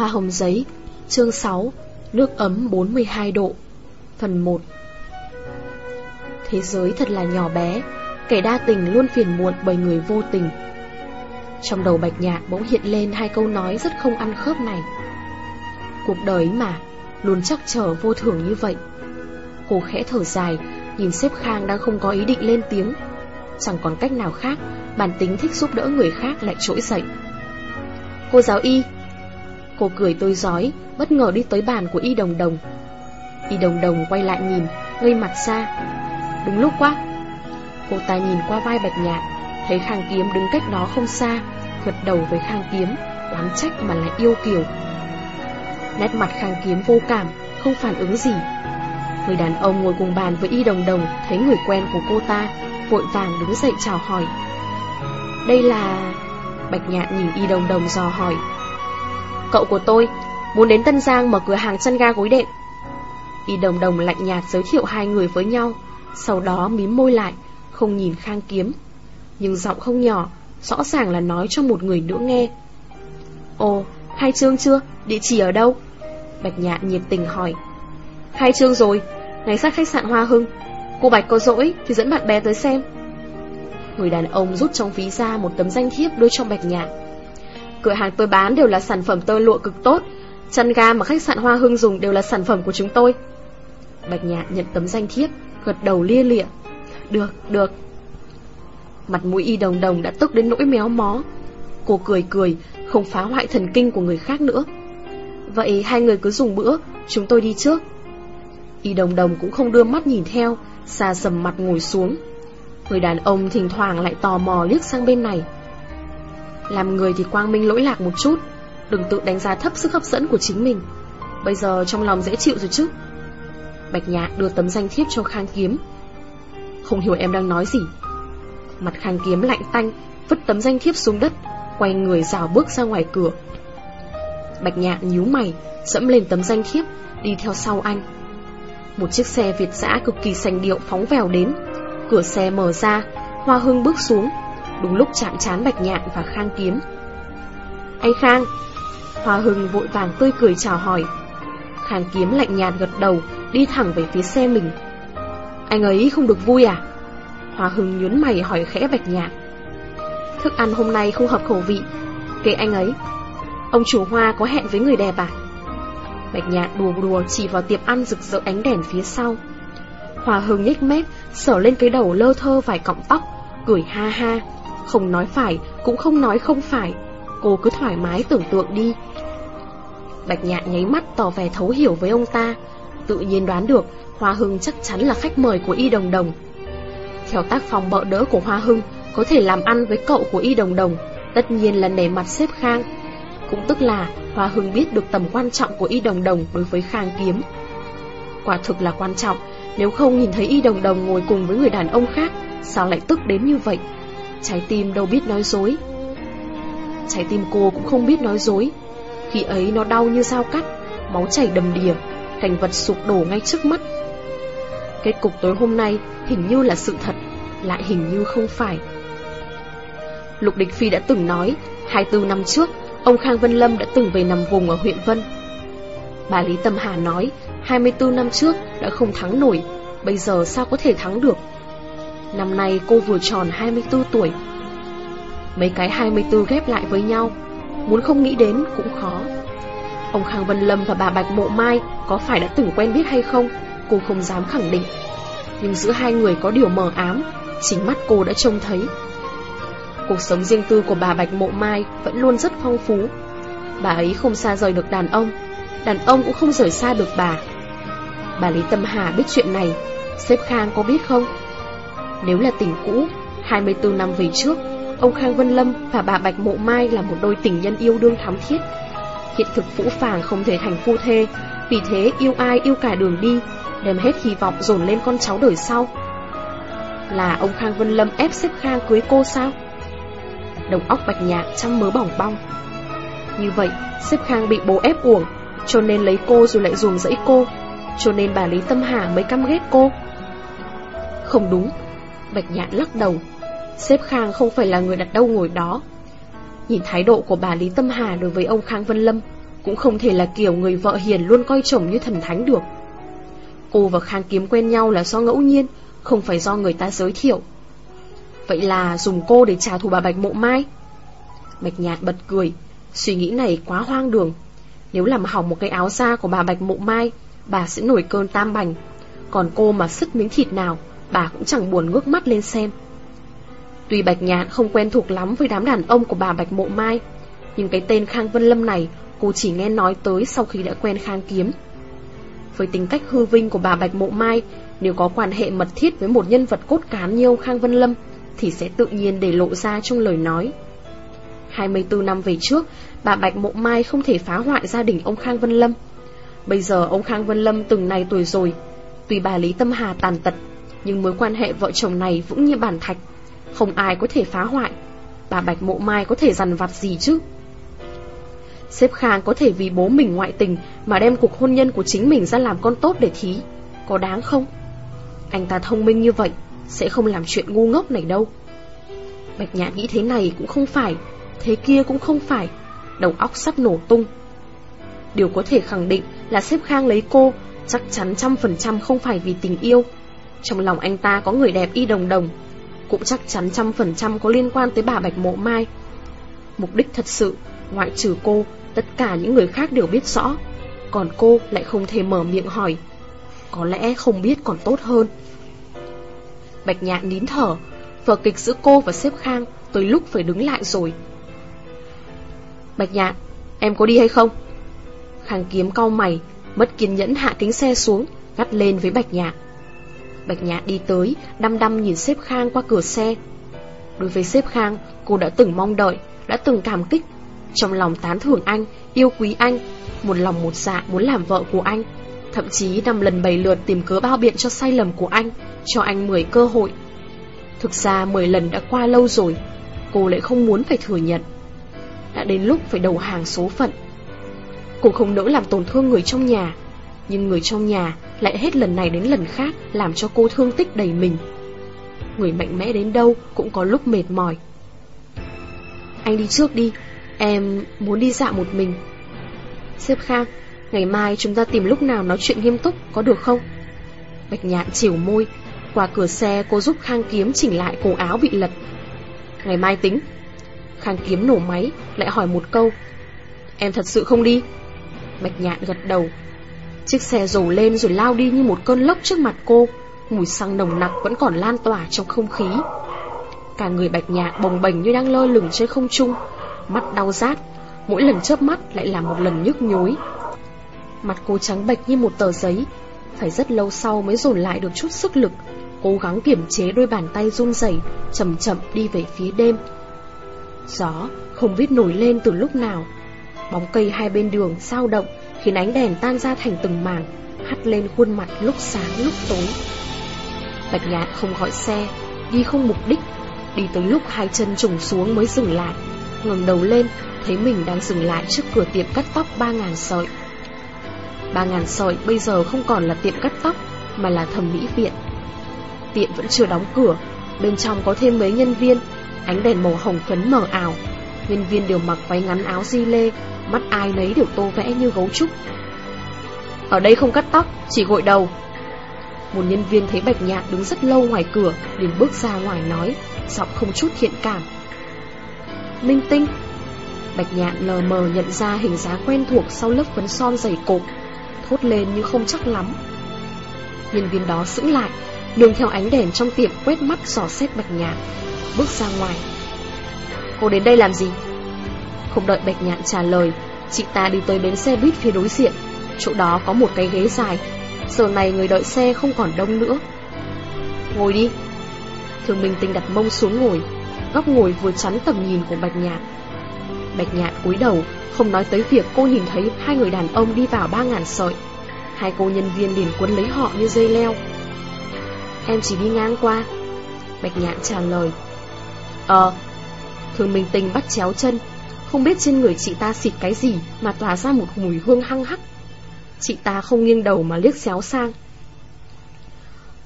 Hoa hồng giấy, Chương 6 Nước ấm 42 độ. Phần 1 Thế giới thật là nhỏ bé, Kẻ đa tình luôn phiền muộn bởi người vô tình. Trong đầu bạch nhạc bỗng hiện lên hai câu nói rất không ăn khớp này. Cuộc đời mà, Luôn chắc trở vô thường như vậy. Cô khẽ thở dài, Nhìn xếp Khang đang không có ý định lên tiếng. Chẳng còn cách nào khác, Bản tính thích giúp đỡ người khác lại trỗi dậy. Cô giáo y Cô cười tươi giói, Bất ngờ đi tới bàn của y đồng đồng. Y đồng đồng quay lại nhìn Ngây mặt xa Đúng lúc quá. Cô ta nhìn qua vai bạch nhạc Thấy Khang Kiếm đứng cách đó không xa, Gật đầu với Khang Kiếm, Oán trách mà lại yêu kiều. Nét mặt Khang Kiếm vô cảm, Không phản ứng gì. Người đàn ông ngồi cùng bàn với y đồng đồng Thấy người quen của cô ta, Vội vàng đứng dậy chào hỏi. Đây là... Bạch nhạn nhìn y đồng đồng dò hỏi. Cậu của tôi Muốn đến Tân Giang mở cửa hàng chăn ga gối đệm. Y đồng đồng lạnh nhạt giới thiệu hai người với nhau Sau đó mím môi lại Không nhìn Khang Kiếm. Nhưng giọng không nhỏ Rõ ràng là nói cho một người nữa nghe. Ồ, khai trương chưa? Địa chỉ ở đâu? Bạch nhạn nhiệt tình hỏi. Khai trương rồi ngay sát khách sạn Hoa Hưng. Cô Bạch có rỗi thì dẫn bạn bè tới xem. Người đàn ông rút trong ví ra một tấm danh thiếp đưa cho Bạch Nhạn Cửa hàng tôi bán đều là sản phẩm tơ lụa cực tốt. Chăn ga mà khách sạn Hoa Hưng dùng đều là sản phẩm của chúng tôi. Bạch Nhạn nhận tấm danh thiếp Gật đầu lia lịa. Được, được. Mặt mũi y đồng đồng đã tức đến nỗi méo mó. Cô cười cười Không phá hoại thần kinh của người khác nữa. Vậy hai người cứ dùng bữa Chúng tôi đi trước. Y đồng đồng cũng không đưa mắt nhìn theo Xa sầm mặt ngồi xuống. Người đàn ông thỉnh thoảng lại tò mò liếc sang bên này. Làm người thì quang minh lỗi lạc một chút. Đừng tự đánh giá thấp sức hấp dẫn của chính mình. Bây giờ trong lòng dễ chịu rồi chứ. Bạch Nhạc đưa tấm danh thiếp cho Khang Kiếm. Không hiểu em đang nói gì. Mặt Khang Kiếm lạnh tanh, Vứt tấm danh thiếp xuống đất, Quay người rào bước ra ngoài cửa. Bạch Nhạc nhíu mày, Dẫm lên tấm danh thiếp, Đi theo sau anh. Một chiếc xe Việt giã cực kỳ sành điệu phóng vèo đến. Cửa xe mở ra, Hoa Hưng bước xuống. Đúng lúc chạm chán Bạch Nhạn và Khang Kiếm. Anh Khang. Hoa Hưng vội vàng tươi cười chào hỏi. Khang Kiếm lạnh nhạt gật đầu Đi thẳng về phía xe mình. Anh ấy không được vui à? Hoa Hưng nhún mày hỏi khẽ Bạch Nhạn. Thức ăn hôm nay không hợp khẩu vị. Kệ anh ấy. Ông chủ Hoa có hẹn với người đẹp à? Bạch Nhạn đùa đùa chỉ vào tiệm ăn rực rỡ ánh đèn phía sau. Hòa hưng nhếch mép, sở lên cái đầu lơ thơ vài cọng tóc, cười ha ha. Không nói phải, cũng không nói không phải. Cô cứ thoải mái tưởng tượng đi. Bạch nhạn nháy mắt tỏ vẻ thấu hiểu với ông ta. Tự nhiên đoán được, Hoa Hưng chắc chắn là khách mời của Y Đồng Đồng. Theo tác phong bợ đỡ của Hoa Hưng, có thể làm ăn với cậu của Y Đồng Đồng, tất nhiên là nể mặt xếp Khang. Cũng tức là Hoa Hưng biết được tầm quan trọng của Y Đồng Đồng đối với Khang Kiếm. Quả thực là quan trọng, nếu không nhìn thấy y đồng đồng ngồi cùng với người đàn ông khác Sao lại tức đến như vậy Trái tim đâu biết nói dối. Trái tim cô cũng không biết nói dối. Khi ấy nó đau như dao cắt Máu chảy đầm đìa Cảnh vật sụp đổ ngay trước mắt. Kết cục tối hôm nay Hình như là sự thật Lại hình như không phải. Lục Địch Phi đã từng nói 24 năm trước Ông Khang Vân Lâm đã từng về nằm vùng ở huyện Vân. Bà Lý Tâm Hà nói 24 năm trước đã không thắng nổi, bây giờ sao có thể thắng được? Năm nay cô vừa tròn 24 tuổi. Mấy cái 24 ghép lại với nhau, muốn không nghĩ đến cũng khó. Ông Khang Vân Lâm và bà Bạch Mộ Mai có phải đã từng quen biết hay không, cô không dám khẳng định. Nhưng giữa hai người có điều mờ ám, chính mắt cô đã trông thấy. Cuộc sống riêng tư của bà Bạch Mộ Mai vẫn luôn rất phong phú. Bà ấy không xa rời được đàn ông, đàn ông cũng không rời xa được bà. Bà Lý Tâm Hà biết chuyện này, sếp Khang có biết không? Nếu là tình cũ, 24 năm về trước, ông Khang Vân Lâm và bà Bạch Mộ Mai là một đôi tình nhân yêu đương thắm thiết. Hiện thực phũ phàng không thể thành phu thê, vì thế yêu ai yêu cả đường đi, đem hết hy vọng dồn lên con cháu đời sau. Là ông Khang Vân Lâm ép xếp Khang cưới cô sao? Đồng óc bạch nhạc chăm mớ bỏng bong. Như vậy, xếp Khang bị bố ép uổng, cho nên lấy cô rồi lại ruồng dẫy cô, cho nên bà Lý Tâm Hà mới căm ghét cô Không đúng Bạch Nhạn lắc đầu. Sếp Khang không phải là người đặt đâu ngồi đó. Nhìn thái độ của bà Lý Tâm Hà đối với ông Khang Vân Lâm, Cũng không thể là kiểu người vợ hiền luôn coi chồng như thần thánh được. Cô và Khang Kiếm quen nhau là do ngẫu nhiên, Không phải do người ta giới thiệu. Vậy là dùng cô để trả thù bà Bạch Mộ Mai? Bạch Nhạt bật cười, Suy nghĩ này quá hoang đường. Nếu làm hỏng một cái áo da của bà Bạch Mộ Mai, Bà sẽ nổi cơn tam bành. Còn cô mà sứt miếng thịt nào? Bà cũng chẳng buồn ngước mắt lên xem. Tuy Bạch Nhạn không quen thuộc lắm với đám đàn ông của bà Bạch Mộ Mai, Nhưng cái tên Khang Vân Lâm này Cô chỉ nghe nói tới sau khi đã quen Khang Kiếm. Với tính cách hư vinh của bà Bạch Mộ Mai, Nếu có quan hệ mật thiết với một nhân vật cốt cán như ông Khang Vân Lâm Thì sẽ tự nhiên để lộ ra trong lời nói. 24 năm về trước, Bà Bạch Mộ Mai không thể phá hoại gia đình ông Khang Vân Lâm. Bây giờ ông Khang Vân Lâm từng này tuổi rồi, Tuy bà Lý Tâm Hà tàn tật nhưng mối quan hệ vợ chồng này vững như bản thạch. Không ai có thể phá hoại. Bà Bạch Mộ Mai có thể dằn vặt gì chứ? Sếp Khang có thể vì bố mình ngoại tình Mà đem cuộc hôn nhân của chính mình ra làm con tốt để thí. Có đáng không? Anh ta thông minh như vậy, Sẽ không làm chuyện ngu ngốc này đâu. Bạch nhã nghĩ thế này cũng không phải, Thế kia cũng không phải. Đầu óc sắp nổ tung. Điều có thể khẳng định là sếp Khang lấy cô Chắc chắn trăm phần trăm không phải vì tình yêu. Trong lòng anh ta có người đẹp y đồng đồng, Cũng chắc chắn trăm phần trăm có liên quan tới bà Bạch Mộ Mai. Mục đích thật sự, Ngoại trừ cô, Tất cả những người khác đều biết rõ, Còn cô lại không thể mở miệng hỏi. Có lẽ không biết còn tốt hơn. Bạch nhạn nín thở, Vở kịch giữa cô và xếp Khang Tới lúc phải đứng lại rồi. Bạch nhạn, Em có đi hay không? Khang kiếm cau mày, Mất kiên nhẫn hạ kính xe xuống, Gắt lên với Bạch nhạn. Bạch nhạn đi tới Đăm đăm nhìn xếp Khang qua cửa xe. Đối với xếp Khang Cô đã từng mong đợi Đã từng cảm kích. Trong lòng tán thưởng anh, yêu quý anh Một lòng một dạ muốn làm vợ của anh. Thậm chí năm lần bảy lượt tìm cớ bao biện cho sai lầm của anh Cho anh 10 cơ hội. Thực ra 10 lần đã qua lâu rồi Cô lại không muốn phải thừa nhận. Đã đến lúc phải đầu hàng số phận. Cô không nỡ làm tổn thương người trong nhà. Nhưng người trong nhà lại hết lần này đến lần khác Làm cho cô thương tích đầy mình. Người mạnh mẽ đến đâu cũng có lúc mệt mỏi. Anh đi trước đi, Em muốn đi dạo một mình. Sếp Khang, Ngày mai chúng ta tìm lúc nào nói chuyện nghiêm túc Có được không? Bạch nhạn chiều môi, Qua cửa xe cô giúp Khang Kiếm chỉnh lại cổ áo bị lật. Ngày mai tính. Khang Kiếm nổ máy, Lại hỏi một câu. Em thật sự không đi? Bạch nhạn gật đầu. Chiếc xe rồ lên rồi lao đi như một cơn lốc trước mặt cô. Mùi xăng nồng nặc vẫn còn lan tỏa trong không khí. Cả người bạch nhạc bồng bềnh như đang lơ lửng trên không trung. Mắt đau rát, mỗi lần chớp mắt lại là một lần nhức nhối. Mặt cô trắng bệch như một tờ giấy, phải rất lâu sau mới dồn lại được chút sức lực, cố gắng kiểm chế đôi bàn tay run rẩy, chậm chậm đi về phía đêm. Gió không biết nổi lên từ lúc nào, bóng cây hai bên đường sao động khiến ánh đèn tan ra thành từng mảng, hắt lên khuôn mặt lúc sáng lúc tối. Bạch Nhạn không gọi xe, đi không mục đích, đi tới lúc hai chân trùng xuống mới dừng lại ngẩng đầu lên, thấy mình đang dừng lại trước cửa tiệm cắt tóc ba ngàn sợi. Ba ngàn sợi bây giờ không còn là tiệm cắt tóc, mà là thẩm mỹ viện. Tiệm vẫn chưa đóng cửa, bên trong có thêm mấy nhân viên, ánh đèn màu hồng phấn mờ ảo. Nhân viên đều mặc váy ngắn áo di lê, mắt ai nấy đều tô vẽ như gấu trúc. Ở đây không cắt tóc, chỉ gội đầu. Một nhân viên thấy Bạch Nhạn đứng rất lâu ngoài cửa, liền bước ra ngoài nói, giọng không chút thiện cảm. Minh tinh Bạch nhạn lờ mờ nhận ra hình dáng quen thuộc sau lớp phấn son dày cộp Thốt lên như không chắc lắm Nhân viên đó sững lại Đường theo ánh đèn trong tiệm quét mắt dò xét bạch nhạn Bước ra ngoài Cô đến đây làm gì? Không đợi bạch nhạn trả lời, Chị ta đi tới bến xe buýt phía đối diện. Chỗ đó có một cái ghế dài. Giờ này người đợi xe không còn đông nữa. Ngồi đi. Thường Minh Tinh đặt mông xuống ngồi. Góc ngồi vừa chắn tầm nhìn của Bạch Nhạn. Bạch Nhạn cúi đầu, Không nói tới việc cô nhìn thấy hai người đàn ông đi vào ba ngàn sợi. Hai cô nhân viên liền quấn lấy họ như dây leo. Em chỉ đi ngang qua. Bạch Nhạn trả lời. Ờ Thường Minh Tinh bắt chéo chân. Không biết trên người chị ta xịt cái gì Mà tỏa ra một mùi hương hăng hắc. Chị ta không nghiêng đầu mà liếc xéo sang.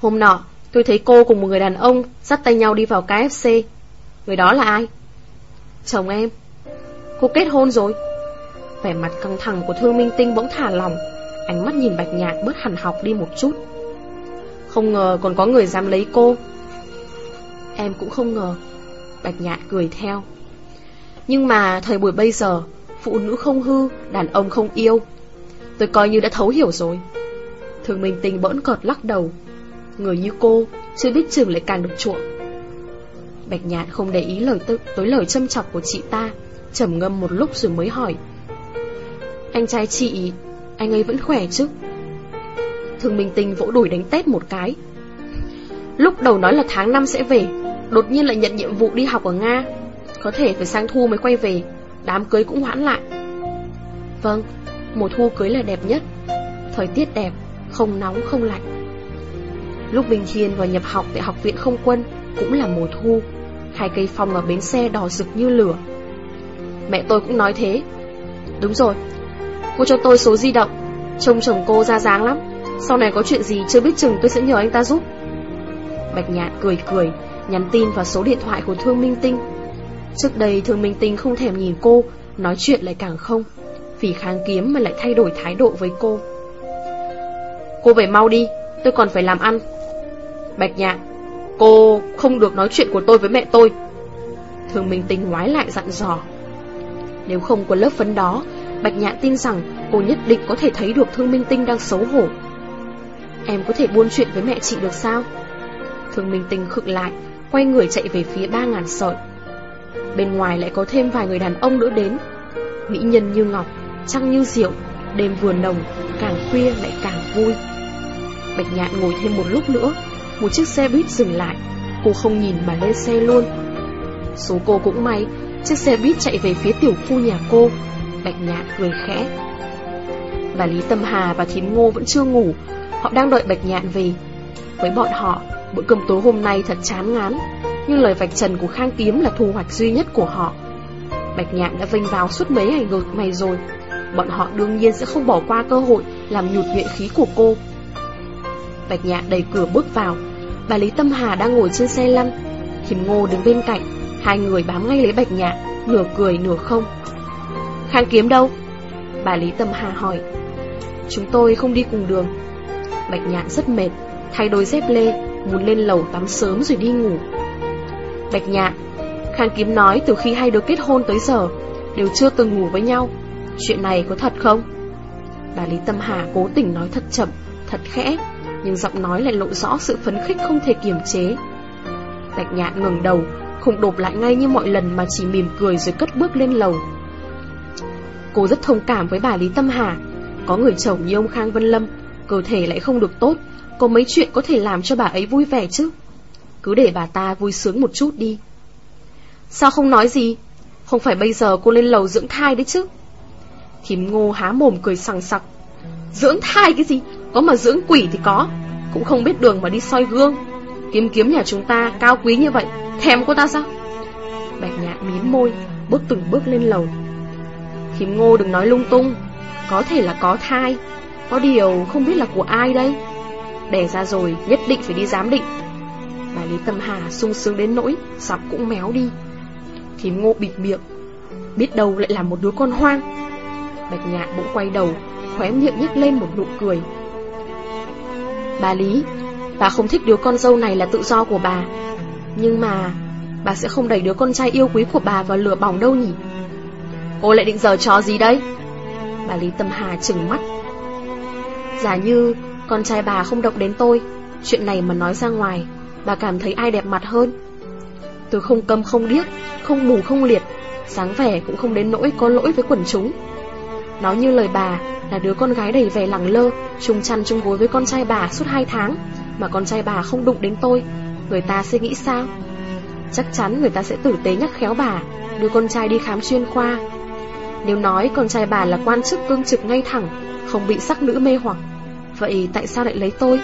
Hôm nọ, Tôi thấy cô cùng một người đàn ông Dắt tay nhau đi vào KFC Người đó là ai? Chồng em. Cô kết hôn rồi. Vẻ mặt căng thẳng của Thương Minh Tinh bỗng thả lỏng. Ánh mắt nhìn Bạch Nhạc bớt hẳn học đi một chút. Không ngờ còn có người dám lấy cô. Em cũng không ngờ. Bạch Nhạn cười theo. Nhưng mà thời buổi bây giờ Phụ nữ không hư, đàn ông không yêu. Tôi coi như đã thấu hiểu rồi. Thường Minh Tinh bỗng cợt lắc đầu. Người như cô Chưa biết chừng lại càng được chuộng. Bạch Nhạn không để ý lời tự tối lời châm chọc của chị ta trầm ngâm một lúc rồi mới hỏi. Anh trai chị Anh ấy vẫn khỏe chứ? Thường Minh Tinh vỗ đùi đánh tét một cái. Lúc đầu nói là tháng 5 sẽ về Đột nhiên lại nhận nhiệm vụ đi học ở Nga. Có thể phải sang thu mới quay về Đám cưới cũng hoãn lại. Vâng, mùa thu cưới là đẹp nhất. Thời tiết đẹp, không nóng không lạnh. Lúc Bình Thiên vào nhập học tại học viện không quân Cũng là mùa thu. Hai cây phong ở bến xe đỏ rực như lửa. Mẹ tôi cũng nói thế. Đúng rồi Cô cho tôi số di động. Trông chồng cô ra dáng lắm. Sau này có chuyện gì chưa biết chừng tôi sẽ nhờ anh ta giúp. Bạch Nhạn cười cười. Nhắn tin vào số điện thoại của Thương Minh Tinh. Trước đây Thương Minh Tinh không thèm nhìn cô, Nói chuyện lại càng không, Vì kháng kiếm mà lại thay đổi thái độ với cô. Cô về mau đi, Tôi còn phải làm ăn. Bạch Nhạn, Cô không được nói chuyện của tôi với mẹ tôi. Thương Minh Tinh ngoái lại dặn dò. Nếu không có lớp phấn đó, Bạch Nhạn tin rằng cô nhất định có thể thấy được Thương Minh Tinh đang xấu hổ. Em có thể buôn chuyện với mẹ chị được sao? Thương Minh Tinh khựng lại. Quay người chạy về phía ba ngàn sợi Bên ngoài lại có thêm vài người đàn ông nữa đến. Mỹ nhân như ngọc, Trăng như rượu Đêm vừa nồng, Càng khuya lại càng vui. Bạch Nhạn ngồi thêm một lúc nữa, Một chiếc xe buýt dừng lại. Cô không nhìn mà lên xe luôn. Số cô cũng may, Chiếc xe buýt chạy về phía tiểu khu nhà cô. Bạch Nhạn cười khẽ. Và Lý Tâm Hà và Thím Ngô vẫn chưa ngủ. Họ đang đợi Bạch Nhạn về. Với bọn họ Bữa cơm tối hôm nay thật chán ngán, Nhưng lời vạch trần của Khang Kiếm là thu hoạch duy nhất của họ. Bạch Nhạn đã vinh vào suốt mấy ngày ngược mày rồi. Bọn họ đương nhiên sẽ không bỏ qua cơ hội Làm nhụt nguyện khí của cô. Bạch Nhạn đẩy cửa bước vào. Bà Lý Tâm Hà đang ngồi trên xe lăn. Thìm Ngô đứng bên cạnh. Hai người bám ngay lấy Bạch Nhạn, Nửa cười nửa không. Khang Kiếm đâu? Bà Lý Tâm Hà hỏi. Chúng tôi không đi cùng đường. Bạch Nhạn rất mệt, Thay đôi dép lê. Muốn lên lầu tắm sớm rồi đi ngủ. Bạch Nhạn, Khang Kiếm nói từ khi hai đứa kết hôn tới giờ, Đều chưa từng ngủ với nhau. Chuyện này có thật không? Bà Lý Tâm Hà cố tình nói thật chậm, Thật khẽ, Nhưng giọng nói lại lộ rõ sự phấn khích không thể kiềm chế. Bạch Nhạn ngừng đầu, Không đột lại ngay như mọi lần Mà chỉ mỉm cười rồi cất bước lên lầu. Cô rất thông cảm với bà Lý Tâm Hà. Có người chồng như ông Khang Vân Lâm Cơ thể lại không được tốt, Có mấy chuyện có thể làm cho bà ấy vui vẻ chứ? Cứ để bà ta vui sướng một chút đi. Sao không nói gì? Không phải bây giờ cô lên lầu dưỡng thai đấy chứ? Thím ngô há mồm cười sằng sặc. Dưỡng thai cái gì? Có mà dưỡng quỷ thì có. Cũng không biết đường mà đi soi gương. Kiếm kiếm nhà chúng ta cao quý như vậy, Thèm cô ta sao? Bạch nhạn mím môi, Bước từng bước lên lầu. Thím ngô đừng nói lung tung. Có thể là có thai. Có điều không biết là của ai đây. Đẻ ra rồi, nhất định phải đi giám định. Bà Lý Tâm Hà sung sướng đến nỗi Giọng cũng méo đi. Thím ngô bịt miệng, Biết đâu lại là một đứa con hoang. Bạch nhạn bỗng quay đầu, Khóe miệng nhếch lên một nụ cười. Bà Lý, Bà không thích đứa con dâu này là tự do của bà. Nhưng mà Bà sẽ không đẩy đứa con trai yêu quý của bà vào lửa bỏng đâu nhỉ? Cô lại định giờ trò gì đấy Bà Lý Tâm Hà trừng mắt. Giả như, Con trai bà không động đến tôi, Chuyện này mà nói ra ngoài, Bà cảm thấy ai đẹp mặt hơn. Tôi không câm, không điếc, Không mù, không liệt Sáng vẻ cũng không đến nỗi có lỗi với quần chúng. Nói như lời bà, Là đứa con gái đầy vẻ lẳng lơ Chung chăn chung gối với con trai bà suốt 2 tháng, Mà con trai bà không đụng đến tôi, Người ta sẽ nghĩ sao? Chắc chắn người ta sẽ tử tế nhắc khéo bà, Đưa con trai đi khám chuyên khoa. Nếu nói con trai bà là quan chức cương trực ngay thẳng, Không bị sắc nữ mê hoặc Vậy tại sao lại lấy tôi?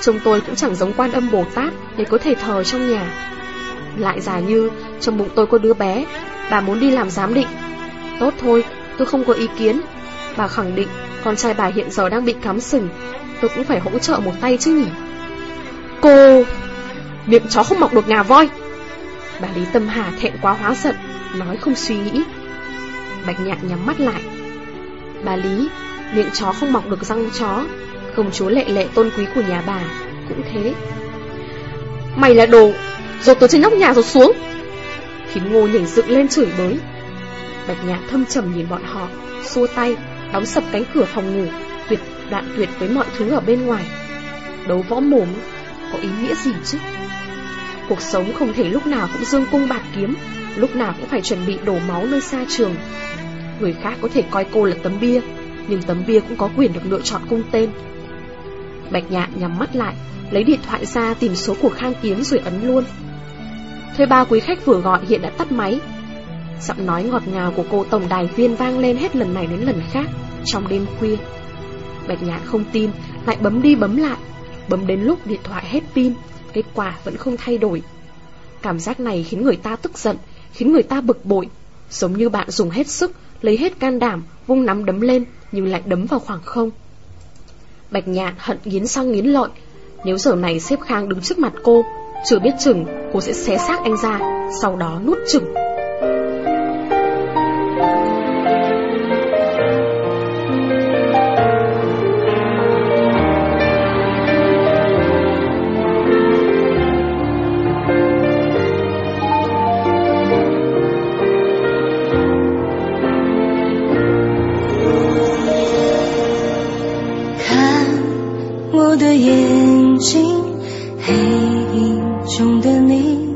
Trông tôi cũng chẳng giống quan âm Bồ Tát Để có thể thờ trong nhà. Lại giả như trong bụng tôi có đứa bé Bà muốn đi làm giám định. Tốt thôi tôi không có ý kiến. Bà khẳng định con trai bà hiện giờ đang bị cắm sừng Tôi cũng phải hỗ trợ một tay chứ nhỉ? Cô Miệng chó không mọc được ngà voi. Bà Lý Tâm Hà thẹn quá hóa giận Nói không suy nghĩ. Bạch nhạn nhắm mắt lại. Bà Lý, miệng chó không mọc được răng chó, công chúa lệ lệ tôn quý của nhà bà, cũng thế. Mày là đồ, rột từ trên nóc nhà rồi xuống. Khiến ngô nhảy dựng lên chửi bới. Bạch nhã thâm trầm nhìn bọn họ, xua tay, đóng sập cánh cửa phòng ngủ, tuyệt đoạn tuyệt với mọi thứ ở bên ngoài. Đấu võ mồm, có ý nghĩa gì chứ? Cuộc sống không thể lúc nào cũng dương cung bạc kiếm, lúc nào cũng phải chuẩn bị đổ máu nơi xa trường. Người khác có thể coi cô là tấm bia, nhưng tấm bia cũng có quyền được lựa chọn cung tên. Bạch nhạn nhắm mắt lại, lấy điện thoại ra tìm số của Khang Kiếm rồi ấn luôn. Thuê ba quý khách vừa gọi hiện đã tắt máy. Giọng nói ngọt ngào của cô tổng đài viên vang lên hết lần này đến lần khác trong đêm khuya. Bạch nhạn không tin, lại bấm đi bấm lại, bấm đến lúc điện thoại hết pin, kết quả vẫn không thay đổi. Cảm giác này khiến người ta tức giận, khiến người ta bực bội, giống như bạn dùng hết sức, lấy hết can đảm, vung nắm đấm lên, nhưng lại đấm vào khoảng không. Bạch nhạn hận nghiến sang nghiến lợi, nếu giờ này xếp khang đứng trước mặt cô, chưa biết chừng cô sẽ xé xác anh ra, sau đó nuốt chừng. 我的眼睛黑影中的你。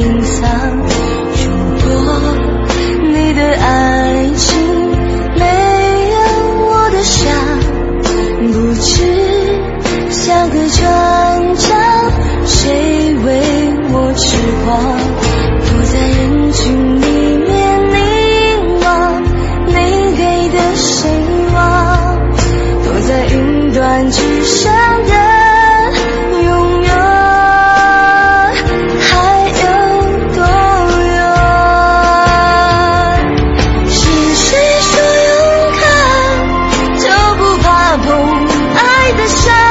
inside. sunshine.